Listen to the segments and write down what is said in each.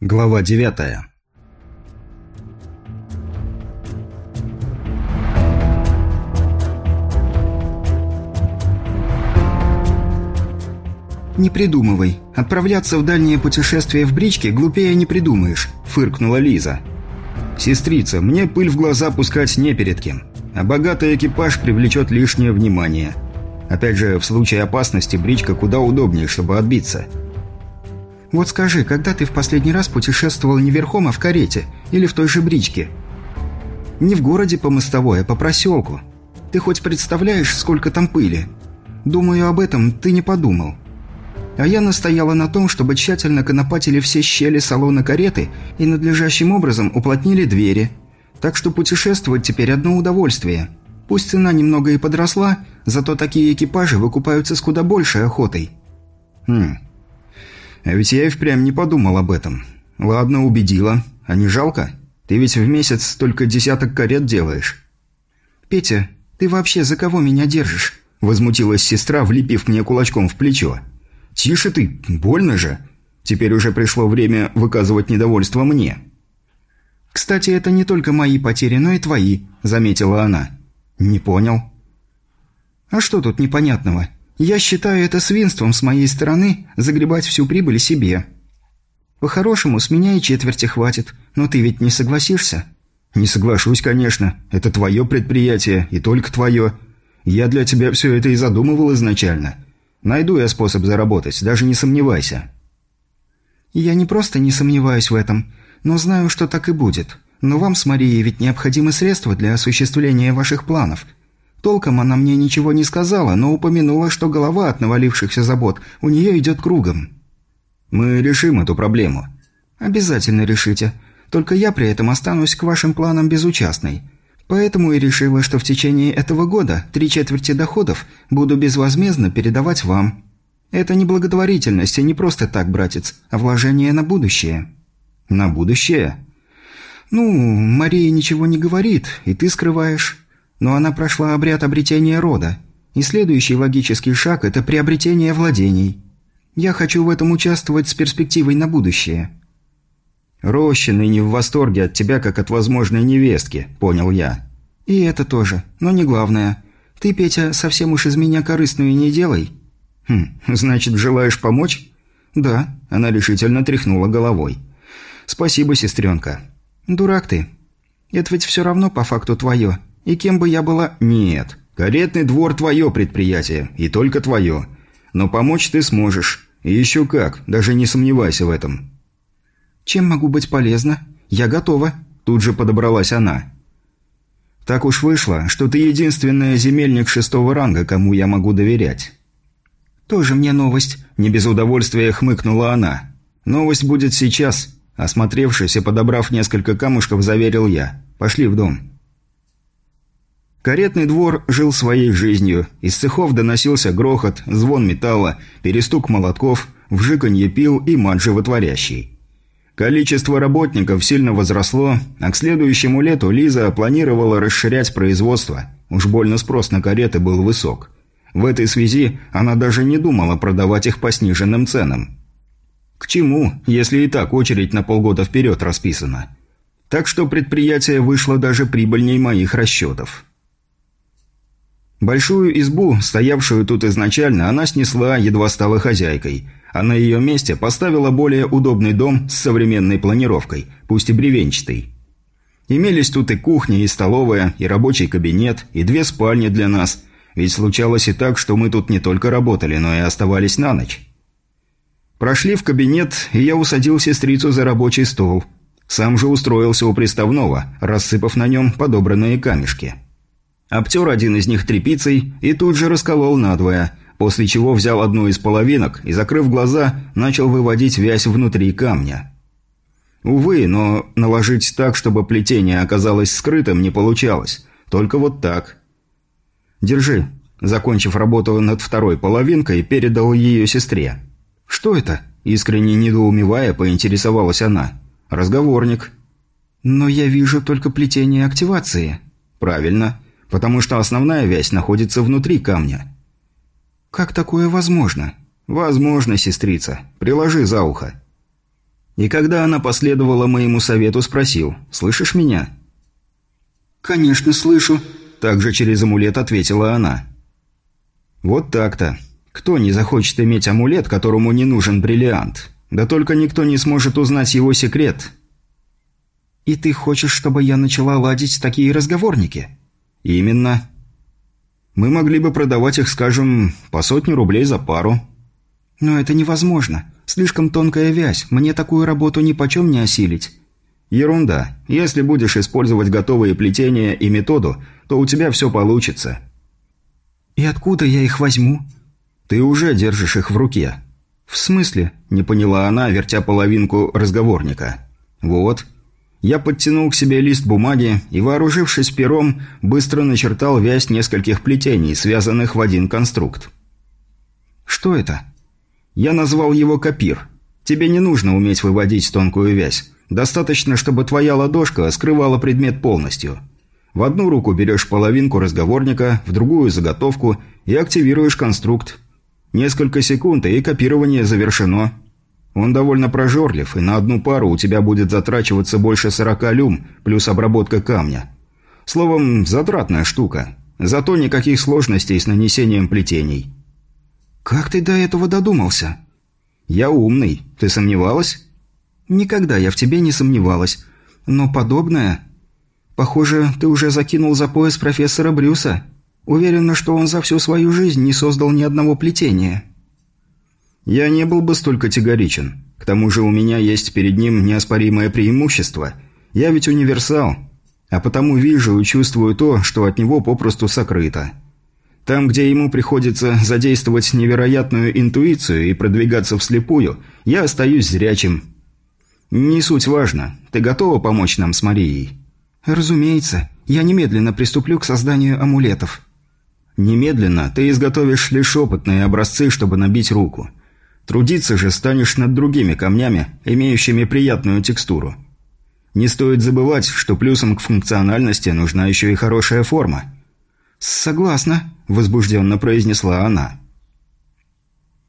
Глава девятая «Не придумывай. Отправляться в дальнее путешествие в бричке глупее не придумаешь», – фыркнула Лиза. «Сестрица, мне пыль в глаза пускать не перед кем, а богатый экипаж привлечет лишнее внимание. Опять же, в случае опасности бричка куда удобнее, чтобы отбиться». «Вот скажи, когда ты в последний раз путешествовал не верхом, а в карете? Или в той же бричке?» «Не в городе по мостовой, а по проселку. Ты хоть представляешь, сколько там пыли? Думаю, об этом ты не подумал». А я настояла на том, чтобы тщательно конопатили все щели салона кареты и надлежащим образом уплотнили двери. Так что путешествовать теперь одно удовольствие. Пусть цена немного и подросла, зато такие экипажи выкупаются с куда большей охотой. Хм. А ведь я и впрямь не подумал об этом. Ладно, убедила. А не жалко? Ты ведь в месяц только десяток карет делаешь. Петя, ты вообще за кого меня держишь? Возмутилась сестра, влепив мне кулачком в плечо. «Тише ты, больно же. Теперь уже пришло время выказывать недовольство мне». «Кстати, это не только мои потери, но и твои», – заметила она. «Не понял». «А что тут непонятного? Я считаю это свинством с моей стороны загребать всю прибыль себе. По-хорошему, с меня и четверти хватит, но ты ведь не согласишься?» «Не соглашусь, конечно. Это твое предприятие, и только твое. Я для тебя все это и задумывал изначально. Найду я способ заработать, даже не сомневайся». «Я не просто не сомневаюсь в этом, но знаю, что так и будет. Но вам с Марией ведь необходимы средства для осуществления ваших планов. Толком она мне ничего не сказала, но упомянула, что голова от навалившихся забот у нее идет кругом». «Мы решим эту проблему». «Обязательно решите. Только я при этом останусь к вашим планам безучастной. Поэтому и решила, что в течение этого года три четверти доходов буду безвозмездно передавать вам. Это не благотворительность и не просто так, братец, а вложение на будущее». «На будущее?» «Ну, Мария ничего не говорит, и ты скрываешь. Но она прошла обряд обретения рода, и следующий логический шаг – это приобретение владений. Я хочу в этом участвовать с перспективой на будущее». «Рощины не в восторге от тебя, как от возможной невестки», – понял я. «И это тоже, но не главное. Ты, Петя, совсем уж из меня корыстную не делай». «Хм, значит, желаешь помочь?» «Да», – она решительно тряхнула головой. «Спасибо, сестренка». «Дурак ты. Это ведь все равно по факту твое. И кем бы я была...» «Нет. Каретный двор – твое предприятие. И только твое. Но помочь ты сможешь. И еще как. Даже не сомневайся в этом». «Чем могу быть полезна? Я готова», – тут же подобралась она. «Так уж вышло, что ты единственная земельник шестого ранга, кому я могу доверять». «Тоже мне новость», – не без удовольствия хмыкнула она. «Новость будет сейчас», – осмотревшись и подобрав несколько камушков, заверил я. «Пошли в дом». Каретный двор жил своей жизнью. Из цехов доносился грохот, звон металла, перестук молотков, вжиканье пил и мат. Количество работников сильно возросло, а к следующему лету Лиза планировала расширять производство. Уж больно спрос на кареты был высок. В этой связи она даже не думала продавать их по сниженным ценам. К чему, если и так очередь на полгода вперед расписана? Так что предприятие вышло даже прибыльней моих расчетов. Большую избу, стоявшую тут изначально, она снесла, едва стала хозяйкой – а на ее месте поставила более удобный дом с современной планировкой, пусть и бревенчатый. Имелись тут и кухня, и столовая, и рабочий кабинет, и две спальни для нас, ведь случалось и так, что мы тут не только работали, но и оставались на ночь. Прошли в кабинет, и я усадил сестрицу за рабочий стол. Сам же устроился у приставного, рассыпав на нем подобранные камешки. Обтер один из них тряпицей и тут же расколол надвое – после чего взял одну из половинок и, закрыв глаза, начал выводить вязь внутри камня. Увы, но наложить так, чтобы плетение оказалось скрытым, не получалось. Только вот так. «Держи», – закончив работу над второй половинкой, передал ее сестре. «Что это?» – искренне недоумевая, поинтересовалась она. «Разговорник». «Но я вижу только плетение активации». «Правильно, потому что основная вязь находится внутри камня». «Как такое возможно?» «Возможно, сестрица. Приложи за ухо». И когда она последовала моему совету, спросил «Слышишь меня?» «Конечно, слышу», – также через амулет ответила она. «Вот так-то. Кто не захочет иметь амулет, которому не нужен бриллиант? Да только никто не сможет узнать его секрет». «И ты хочешь, чтобы я начала ладить такие разговорники?» «Именно. Мы могли бы продавать их, скажем, по сотне рублей за пару». «Но это невозможно. Слишком тонкая вязь. Мне такую работу ни почем не осилить». «Ерунда. Если будешь использовать готовые плетения и методу, то у тебя все получится». «И откуда я их возьму?» «Ты уже держишь их в руке». «В смысле?» – не поняла она, вертя половинку разговорника. «Вот». Я подтянул к себе лист бумаги и, вооружившись пером, быстро начертал вязь нескольких плетений, связанных в один конструкт. «Что это?» «Я назвал его копир. Тебе не нужно уметь выводить тонкую вязь. Достаточно, чтобы твоя ладошка скрывала предмет полностью. В одну руку берешь половинку разговорника, в другую – заготовку и активируешь конструкт. Несколько секунд, и копирование завершено. Он довольно прожорлив, и на одну пару у тебя будет затрачиваться больше 40 люм, плюс обработка камня. Словом, затратная штука. Зато никаких сложностей с нанесением плетений. «Как ты до этого додумался?» «Я умный. Ты сомневалась?» «Никогда я в тебе не сомневалась. Но подобное...» «Похоже, ты уже закинул за пояс профессора Брюса. Уверена, что он за всю свою жизнь не создал ни одного плетения». «Я не был бы столь категоричен. К тому же у меня есть перед ним неоспоримое преимущество. Я ведь универсал, а потому вижу и чувствую то, что от него попросту сокрыто». Там, где ему приходится задействовать невероятную интуицию и продвигаться вслепую, я остаюсь зрячим. Не суть важно. Ты готова помочь нам с Марией? Разумеется. Я немедленно приступлю к созданию амулетов. Немедленно ты изготовишь лишь опытные образцы, чтобы набить руку. Трудиться же станешь над другими камнями, имеющими приятную текстуру. Не стоит забывать, что плюсом к функциональности нужна еще и хорошая форма. «Согласна», – возбужденно произнесла она.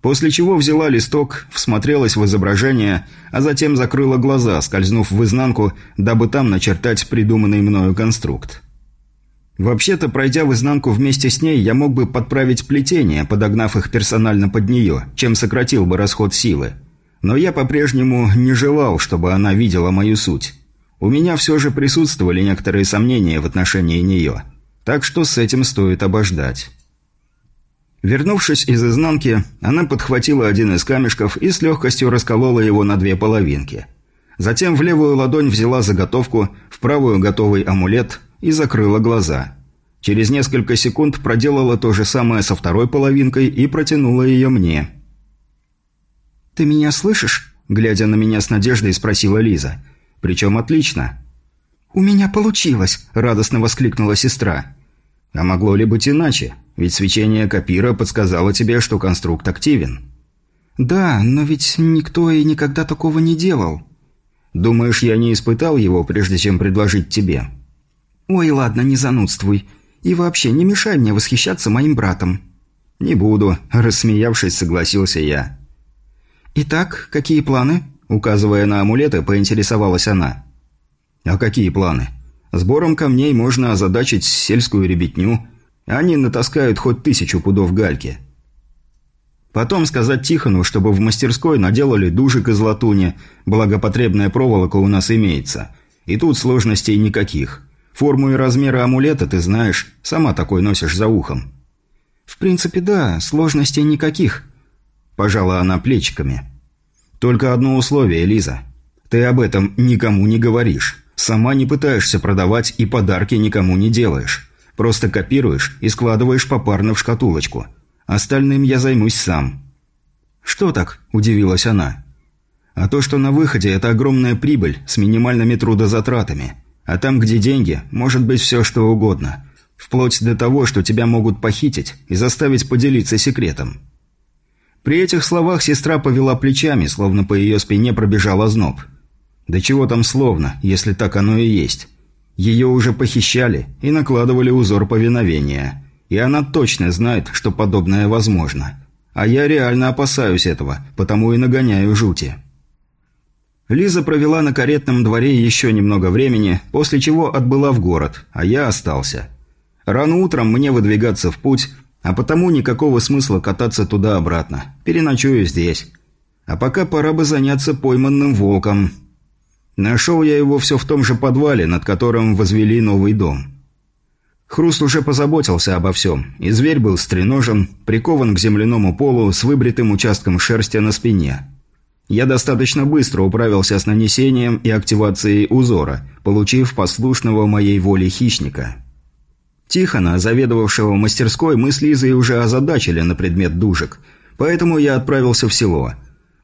После чего взяла листок, всмотрелась в изображение, а затем закрыла глаза, скользнув в изнанку, дабы там начертать придуманный мною конструкт. Вообще-то, пройдя в изнанку вместе с ней, я мог бы подправить плетение, подогнав их персонально под нее, чем сократил бы расход силы. Но я по-прежнему не желал, чтобы она видела мою суть. У меня все же присутствовали некоторые сомнения в отношении нее – так что с этим стоит обождать. Вернувшись из изнанки, она подхватила один из камешков и с легкостью расколола его на две половинки. Затем в левую ладонь взяла заготовку, в правую готовый амулет и закрыла глаза. Через несколько секунд проделала то же самое со второй половинкой и протянула ее мне. «Ты меня слышишь?» – глядя на меня с надеждой, спросила Лиза. «Причем отлично». «У меня получилось!» – радостно воскликнула сестра. А могло ли быть иначе? Ведь свечение Капира подсказало тебе, что конструкт активен. Да, но ведь никто и никогда такого не делал. Думаешь, я не испытал его, прежде чем предложить тебе? Ой, ладно, не занудствуй. И вообще, не мешай мне восхищаться моим братом. Не буду, рассмеявшись, согласился я. Итак, какие планы? Указывая на амулеты, поинтересовалась она. А какие планы? Сбором камней можно озадачить сельскую ребятню. Они натаскают хоть тысячу пудов гальки. Потом сказать Тихону, чтобы в мастерской наделали дужик из латуни, благо потребная проволока у нас имеется. И тут сложностей никаких. Форму и размеры амулета ты знаешь, сама такой носишь за ухом. «В принципе, да, сложностей никаких», – пожала она плечиками. «Только одно условие, Лиза. Ты об этом никому не говоришь». Сама не пытаешься продавать и подарки никому не делаешь. Просто копируешь и складываешь попарно в шкатулочку. Остальным я займусь сам». «Что так?» – удивилась она. «А то, что на выходе это огромная прибыль с минимальными трудозатратами. А там, где деньги, может быть все что угодно. Вплоть до того, что тебя могут похитить и заставить поделиться секретом». При этих словах сестра повела плечами, словно по ее спине пробежал озноб – да чего там словно, если так оно и есть. Ее уже похищали и накладывали узор повиновения. И она точно знает, что подобное возможно. А я реально опасаюсь этого, потому и нагоняю жути. Лиза провела на каретном дворе еще немного времени, после чего отбыла в город, а я остался. Рано утром мне выдвигаться в путь, а потому никакого смысла кататься туда-обратно. Переночую здесь. А пока пора бы заняться пойманным волком. Нашел я его все в том же подвале, над которым возвели новый дом. Хруст уже позаботился обо всем, и зверь был стреножен, прикован к земляному полу с выбритым участком шерсти на спине. Я достаточно быстро управился с нанесением и активацией узора, получив послушного моей воле хищника. Тихона, заведовавшего мастерской, мы с Лизой уже озадачили на предмет дужек, поэтому я отправился в село.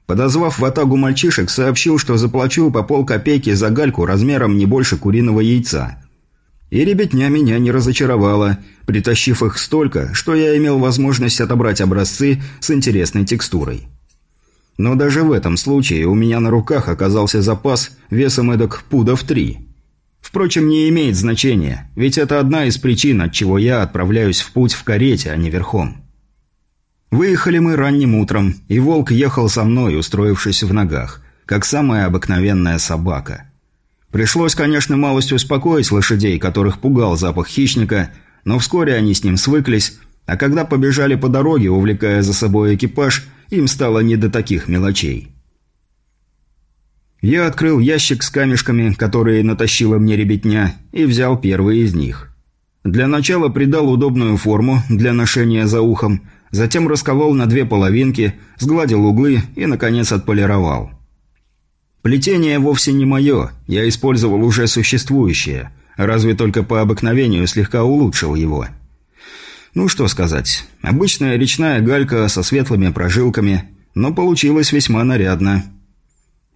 Подозвав в атагу мальчишек, сообщил, что заплачу по полкопейки за гальку размером не больше куриного яйца. И ребятня меня не разочаровала, притащив их столько, что я имел возможность отобрать образцы с интересной текстурой. Но даже в этом случае у меня на руках оказался запас весом эдак пудов три. Впрочем, не имеет значения, ведь это одна из причин, от чего я отправляюсь в путь в карете, а не верхом. Выехали мы ранним утром, и волк ехал со мной, устроившись в ногах, как самая обыкновенная собака. Пришлось, конечно, малость успокоить лошадей, которых пугал запах хищника, но вскоре они с ним свыклись, а когда побежали по дороге, увлекая за собой экипаж, им стало не до таких мелочей. Я открыл ящик с камешками, которые натащила мне ребятня, и взял первый из них. Для начала придал удобную форму для ношения за ухом, затем расколол на две половинки, сгладил углы и, наконец, отполировал. Плетение вовсе не мое, я использовал уже существующее, разве только по обыкновению слегка улучшил его – ну что сказать, обычная речная галька со светлыми прожилками, но получилось весьма нарядно.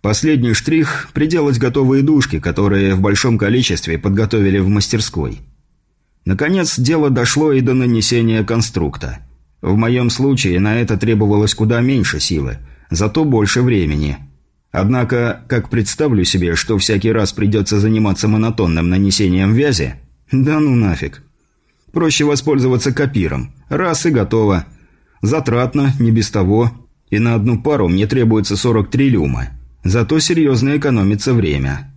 Последний штрих – приделать готовые дужки, которые в большом количестве подготовили в мастерской. Наконец, дело дошло и до нанесения конструкта. В моем случае на это требовалось куда меньше силы, зато больше времени. Однако, как представлю себе, что всякий раз придется заниматься монотонным нанесением вязи, да ну нафиг – Проще воспользоваться копиром. Раз и готово. Затратно, не без того. И на одну пару мне требуется 43 люма. Зато серьезно экономится время.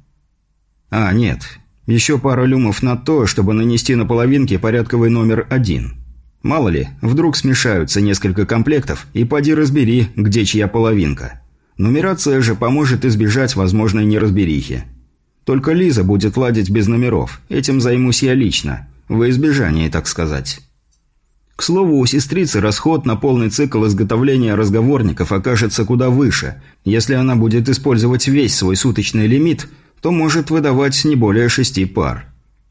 А, нет. Еще пара люмов на то, чтобы нанести на половинке порядковый номер один. Мало ли, вдруг смешаются несколько комплектов, и поди разбери, где чья половинка. Нумерация же поможет избежать возможной неразберихи. Только Лиза будет ладить без номеров, этим займусь я лично. Во избежание, так сказать. К слову, у сестрицы расход на полный цикл изготовления разговорников окажется куда выше. Если она будет использовать весь свой суточный лимит, то может выдавать не более шести пар.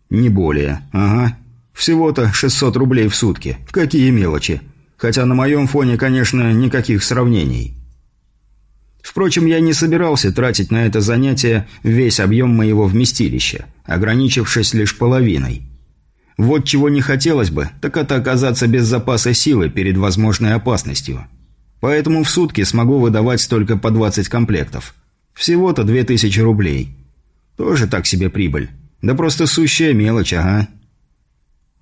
Не более. Ага. Всего-то 600 рублей в сутки. Какие мелочи. Хотя на моем фоне, конечно, никаких сравнений. Впрочем, я не собирался тратить на это занятие весь объем моего вместилища, ограничившись лишь половиной. Вот чего не хотелось бы, так это оказаться без запаса силы перед возможной опасностью. Поэтому в сутки смогу выдавать только по 20 комплектов. Всего-то 2000 рублей. Тоже так себе прибыль. Да просто сущая мелочь, ага.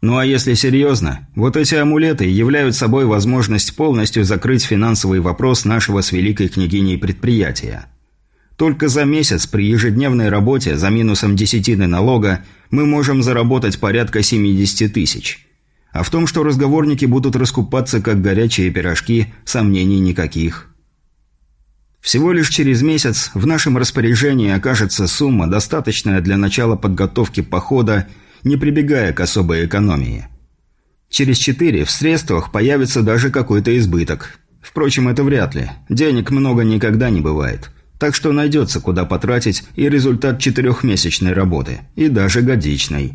Ну а если серьезно, вот эти амулеты являются собой возможность полностью закрыть финансовый вопрос нашего с великой княгиней предприятия. Только за месяц при ежедневной работе за минусом десятины налога мы можем заработать порядка 70 тысяч. А в том, что разговорники будут раскупаться как горячие пирожки, сомнений никаких. Всего лишь через месяц в нашем распоряжении окажется сумма, достаточная для начала подготовки похода, не прибегая к особой экономии. Через четыре в средствах появится даже какой-то избыток. Впрочем, это вряд ли. Денег много никогда не бывает. Так что найдется, куда потратить и результат четырехмесячной работы, и даже годичной.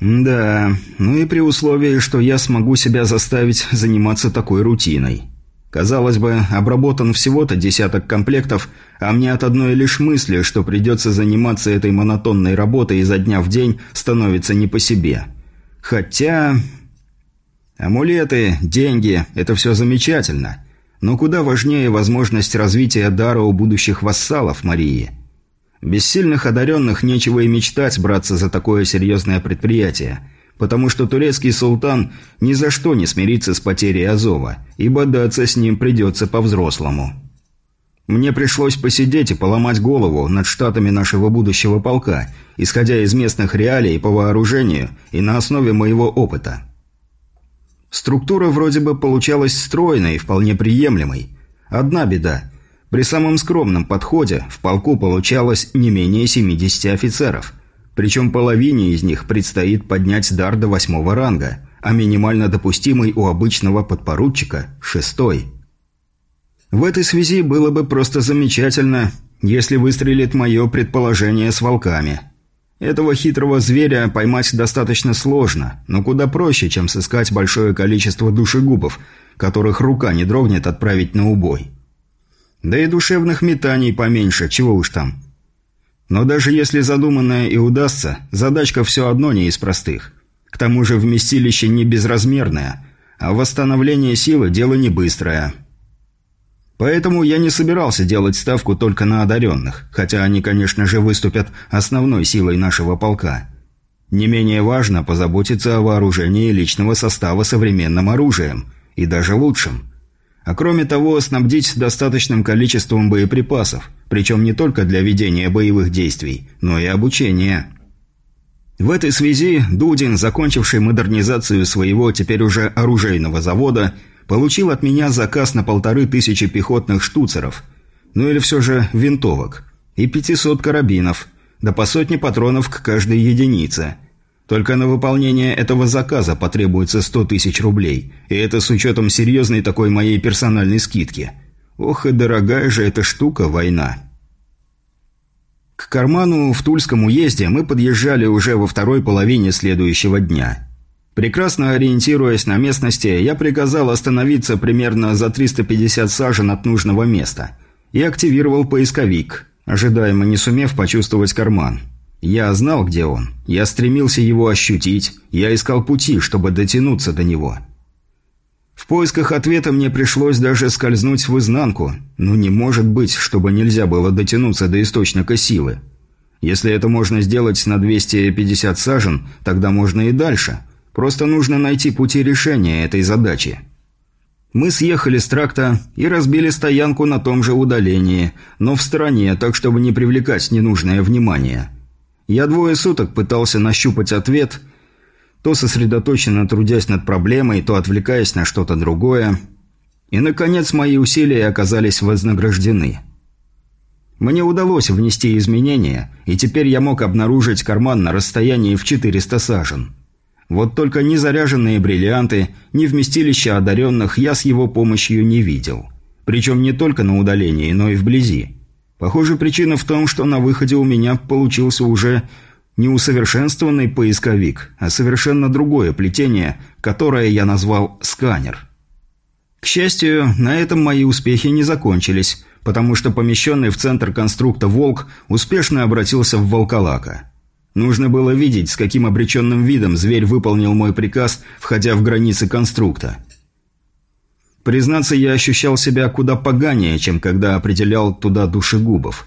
Да, ну и при условии, что я смогу себя заставить заниматься такой рутиной. Казалось бы, обработан всего-то десяток комплектов, а мне от одной лишь мысли, что придется заниматься этой монотонной работой изо дня в день, становится не по себе. Хотя... Амулеты, деньги – это все замечательно. Но куда важнее возможность развития дара у будущих вассалов Марии. Без сильных одаренных нечего и мечтать браться за такое серьезное предприятие, потому что турецкий султан ни за что не смирится с потерей Азова, и бодаться с ним придется по-взрослому. Мне пришлось посидеть и поломать голову над штатами нашего будущего полка, исходя из местных реалий по вооружению и на основе моего опыта. Структура вроде бы получалась стройной вполне приемлемой. Одна беда. При самом скромном подходе в полку получалось не менее 70 офицеров. Причем половине из них предстоит поднять дар до восьмого ранга, а минимально допустимый у обычного подпоручика – шестой. В этой связи было бы просто замечательно, если выстрелит мое предположение с волками. Этого хитрого зверя поймать достаточно сложно, но куда проще, чем сыскать большое количество душегубов, которых рука не дрогнет отправить на убой. Да и душевных метаний поменьше, чего уж там. Но даже если задуманное и удастся, задачка все одно не из простых. К тому же вместилище не безразмерное, а восстановление силы – дело не быстрое – Поэтому я не собирался делать ставку только на одаренных, хотя они, конечно же, выступят основной силой нашего полка. Не менее важно позаботиться о вооружении личного состава современным оружием, и даже лучшим. А кроме того, снабдить достаточным количеством боеприпасов, причем не только для ведения боевых действий, но и обучения. В этой связи Дудин, закончивший модернизацию своего теперь уже оружейного завода, получил от меня заказ на полторы тысячи пехотных штуцеров, ну или все же винтовок, и 500 карабинов, да по сотне патронов к каждой единице. Только на выполнение этого заказа потребуется 100 тысяч рублей, и это с учетом серьезной такой моей персональной скидки. Ох и дорогая же эта штука, война. К карману в Тульском уезде мы подъезжали уже во второй половине следующего дня. Прекрасно ориентируясь на местности, я приказал остановиться примерно за 350 сажен от нужного места и активировал поисковик, ожидаемо не сумев почувствовать карман. Я знал, где он. Я стремился его ощутить, я искал пути, чтобы дотянуться до него. В поисках ответа мне пришлось даже скользнуть в изнанку, но не может быть, чтобы нельзя было дотянуться до источника силы. Если это можно сделать на 250 сажен, тогда можно и дальше – Просто нужно найти пути решения этой задачи. Мы съехали с тракта и разбили стоянку на том же удалении, но в стороне, так чтобы не привлекать ненужное внимание. Я двое суток пытался нащупать ответ, то сосредоточенно трудясь над проблемой, то отвлекаясь на что-то другое. И, наконец, мои усилия оказались вознаграждены. Мне удалось внести изменения, и теперь я мог обнаружить карман на расстоянии в 400 сажен. Вот только ни заряженные бриллианты, ни вместилища одаренных я с его помощью не видел. Причем не только на удалении, но и вблизи. Похоже, причина в том, что на выходе у меня получился уже не усовершенствованный поисковик, а совершенно другое плетение, которое я назвал «сканер». К счастью, на этом мои успехи не закончились, потому что помещенный в центр конструкта «Волк» успешно обратился в «Волколака». Нужно было видеть, с каким обреченным видом зверь выполнил мой приказ, входя в границы конструкта. Признаться, я ощущал себя куда поганее, чем когда определял туда душегубов.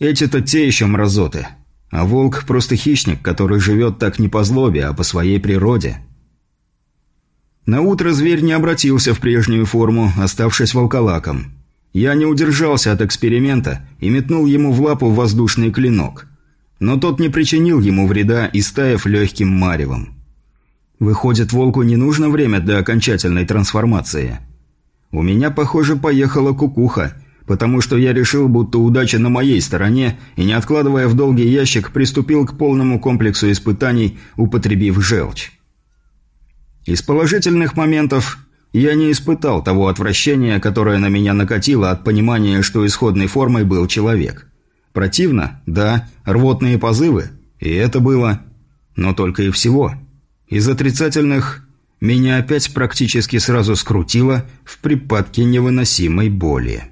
Эти-то те еще мразоты. А волк просто хищник, который живет так не по злобе, а по своей природе. На утро зверь не обратился в прежнюю форму, оставшись волколаком. Я не удержался от эксперимента и метнул ему в лапу воздушный клинок но тот не причинил ему вреда, истаяв легким маревом. Выходит, волку не нужно время для окончательной трансформации. У меня, похоже, поехала кукуха, потому что я решил, будто удача на моей стороне, и, не откладывая в долгий ящик, приступил к полному комплексу испытаний, употребив желчь. Из положительных моментов я не испытал того отвращения, которое на меня накатило от понимания, что исходной формой был человек. Противно? Да. Рвотные позывы? И это было. Но только и всего. Из отрицательных меня опять практически сразу скрутило в припадке невыносимой боли.